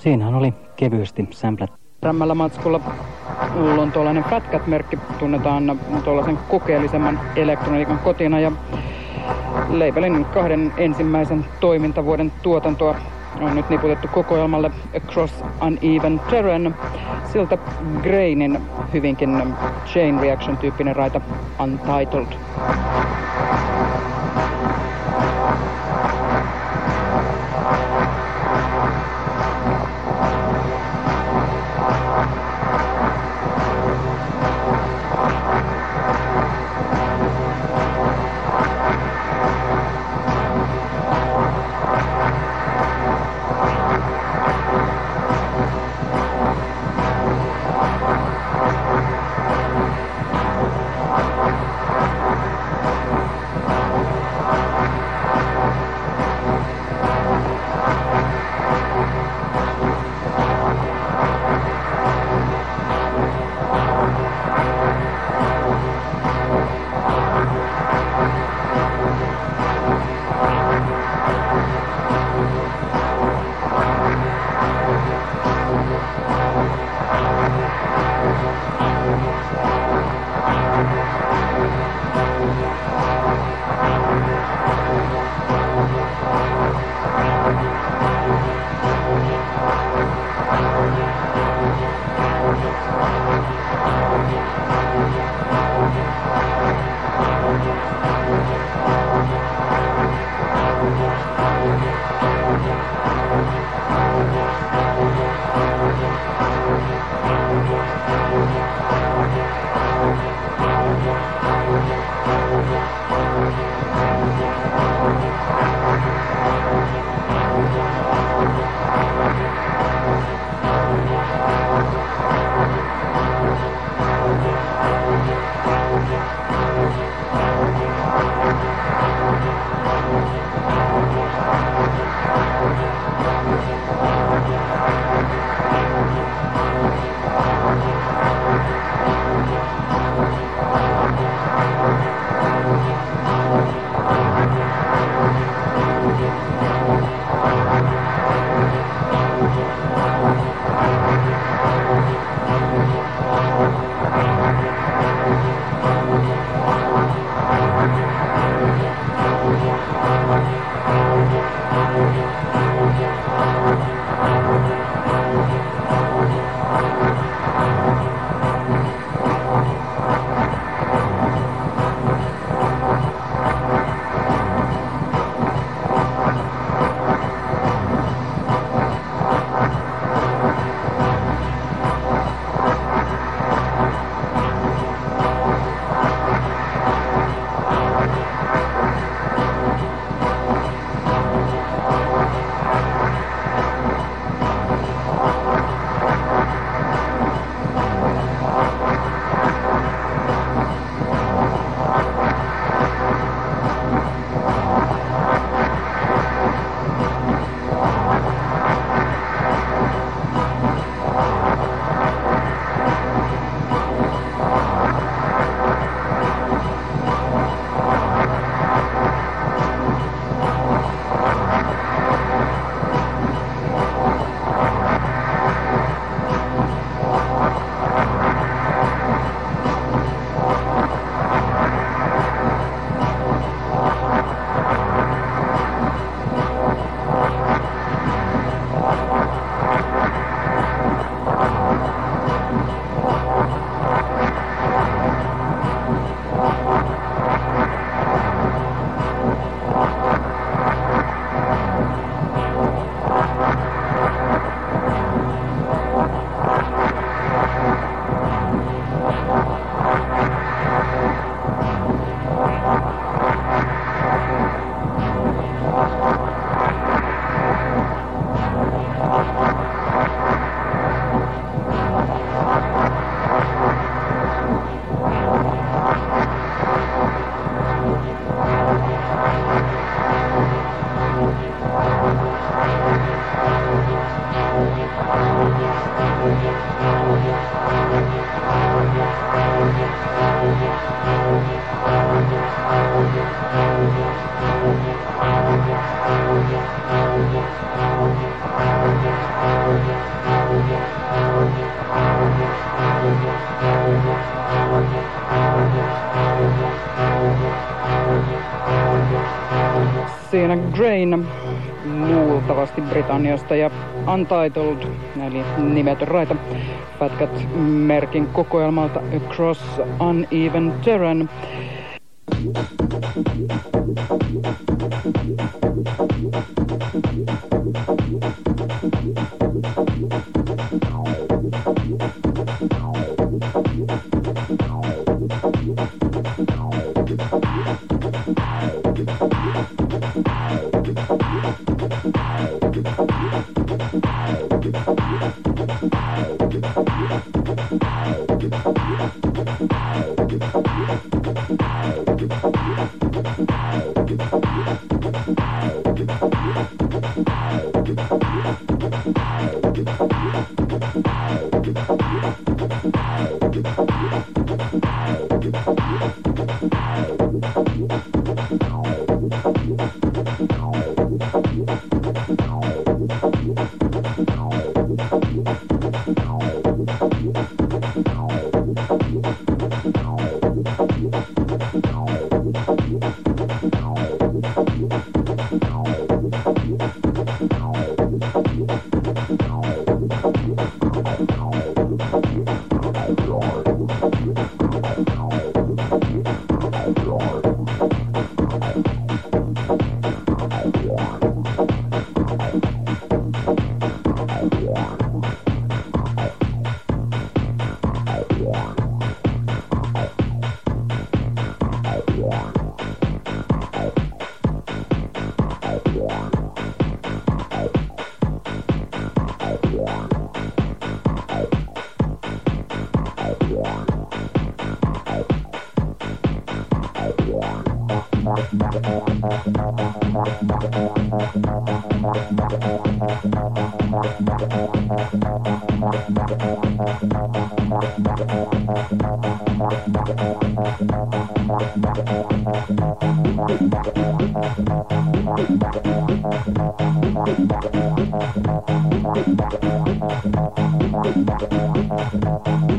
Siinähän oli kevyesti sämplät. Rämmällä matskulla lontoolainen Fat Cat-merkki tunnetaan tuollaisen kokeellisemman elektroniikan kotina ja Labelin kahden ensimmäisen toimintavuoden tuotantoa on nyt niputettu kokoelmalle Across Uneven Terrain. Siltä Grainin hyvinkin chain reaction tyyppinen raita Untitled. Diana Grain luultavasti Britanniasta ja Untitled, eli nimetön raita, pätkät merkin kokoelmalta Across Uneven Terrain.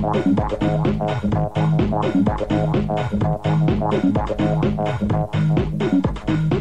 Thank you.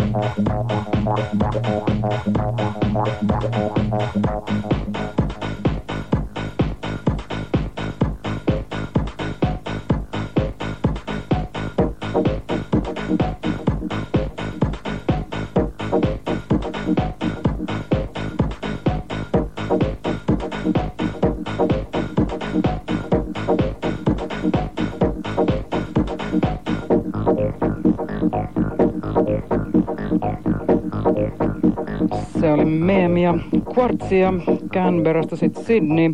Meemia Quartzia Canberrasta sitten Sydney.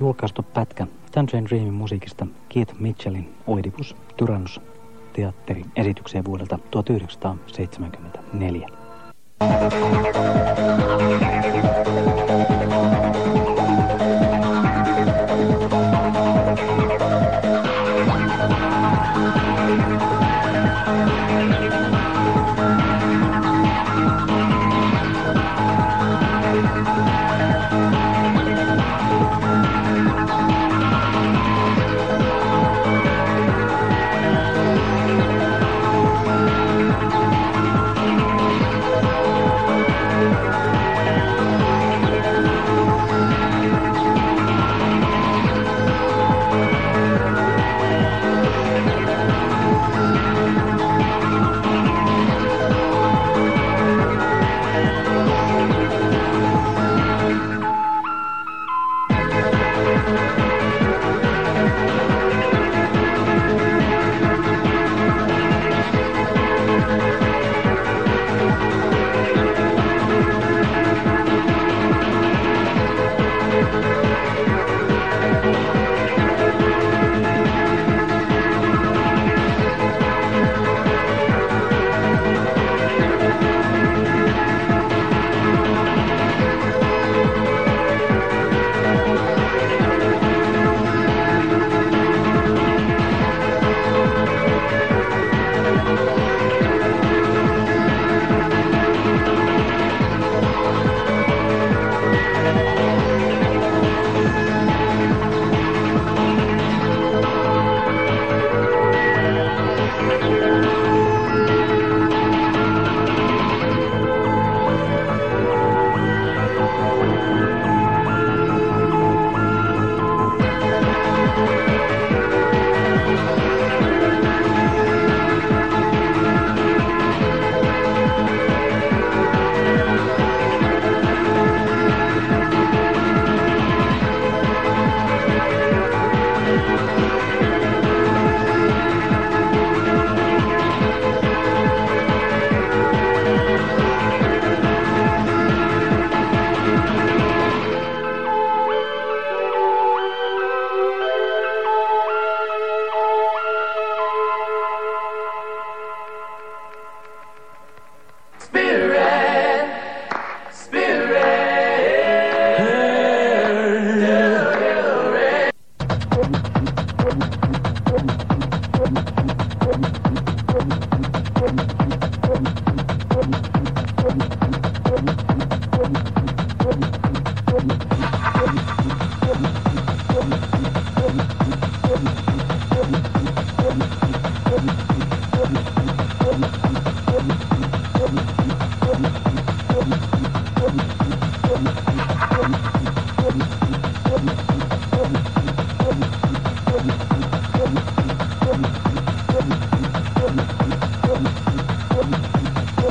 Julkaistu pätkä Tangerine Dreamin musiikista Keith Mitchellin Oedipus Tyrannus teatteriesitykseen vuodelta 1974.